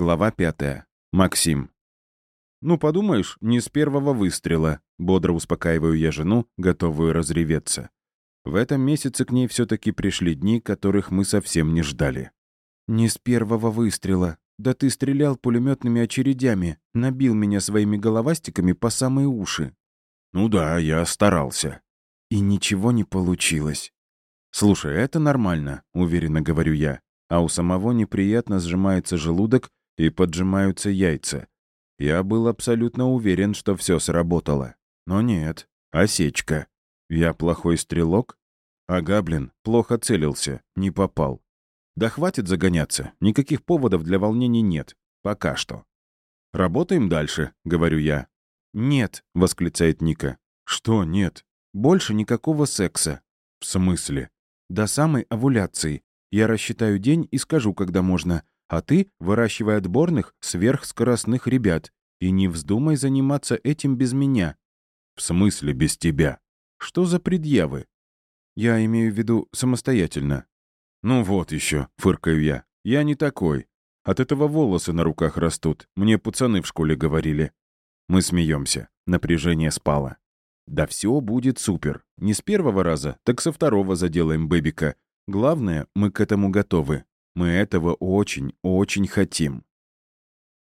Глава пятая. Максим. «Ну, подумаешь, не с первого выстрела», — бодро успокаиваю я жену, готовую разреветься. В этом месяце к ней все-таки пришли дни, которых мы совсем не ждали. «Не с первого выстрела. Да ты стрелял пулеметными очередями, набил меня своими головастиками по самые уши». «Ну да, я старался». «И ничего не получилось». «Слушай, это нормально», — уверенно говорю я. А у самого неприятно сжимается желудок, и поджимаются яйца. Я был абсолютно уверен, что все сработало. Но нет, осечка. Я плохой стрелок? А Габлин плохо целился, не попал. Да хватит загоняться, никаких поводов для волнений нет. Пока что. «Работаем дальше», — говорю я. «Нет», — восклицает Ника. «Что нет? Больше никакого секса». «В смысле?» «До самой овуляции. Я рассчитаю день и скажу, когда можно а ты выращивай отборных сверхскоростных ребят и не вздумай заниматься этим без меня». «В смысле без тебя? Что за предъявы?» «Я имею в виду самостоятельно». «Ну вот еще», — фыркаю я. «Я не такой. От этого волосы на руках растут. Мне пацаны в школе говорили». Мы смеемся. Напряжение спало. «Да все будет супер. Не с первого раза, так со второго заделаем бэбика. Главное, мы к этому готовы. Мы этого очень-очень хотим.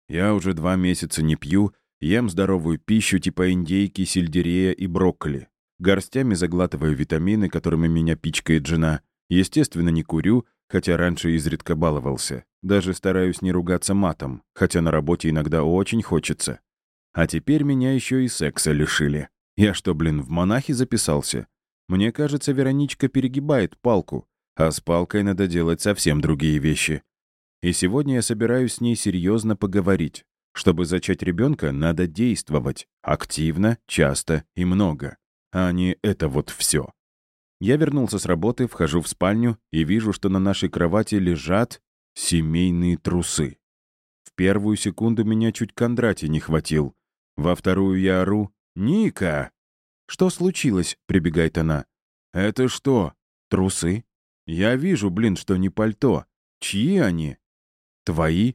Я уже два месяца не пью, ем здоровую пищу типа индейки, сельдерея и брокколи. Горстями заглатываю витамины, которыми меня пичкает жена. Естественно, не курю, хотя раньше изредка баловался. Даже стараюсь не ругаться матом, хотя на работе иногда очень хочется. А теперь меня еще и секса лишили. Я что, блин, в монахи записался? Мне кажется, Вероничка перегибает палку. А с палкой надо делать совсем другие вещи. И сегодня я собираюсь с ней серьезно поговорить. Чтобы зачать ребенка, надо действовать. Активно, часто и много. А не это вот все. Я вернулся с работы, вхожу в спальню и вижу, что на нашей кровати лежат семейные трусы. В первую секунду меня чуть Кондратий не хватил. Во вторую я ору «Ника!» «Что случилось?» — прибегает она. «Это что?» «Трусы?» Я вижу, блин, что не пальто. Чьи они? Твои?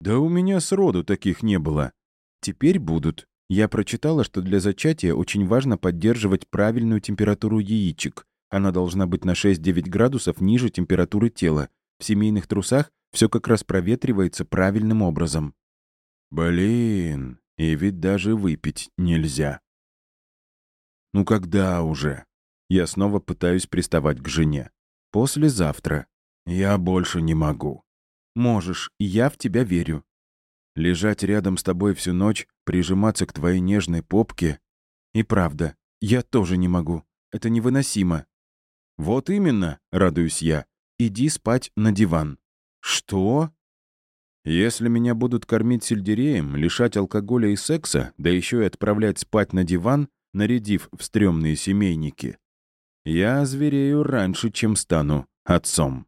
Да у меня сроду таких не было. Теперь будут. Я прочитала, что для зачатия очень важно поддерживать правильную температуру яичек. Она должна быть на 6-9 градусов ниже температуры тела. В семейных трусах все как раз проветривается правильным образом. Блин, и ведь даже выпить нельзя. Ну когда уже? Я снова пытаюсь приставать к жене. Послезавтра. Я больше не могу. Можешь, я в тебя верю. Лежать рядом с тобой всю ночь, прижиматься к твоей нежной попке. И правда, я тоже не могу. Это невыносимо. Вот именно, радуюсь я. Иди спать на диван. Что? Если меня будут кормить сельдереем, лишать алкоголя и секса, да еще и отправлять спать на диван, нарядив в стрёмные семейники, я озверею раньше, чем стану отцом.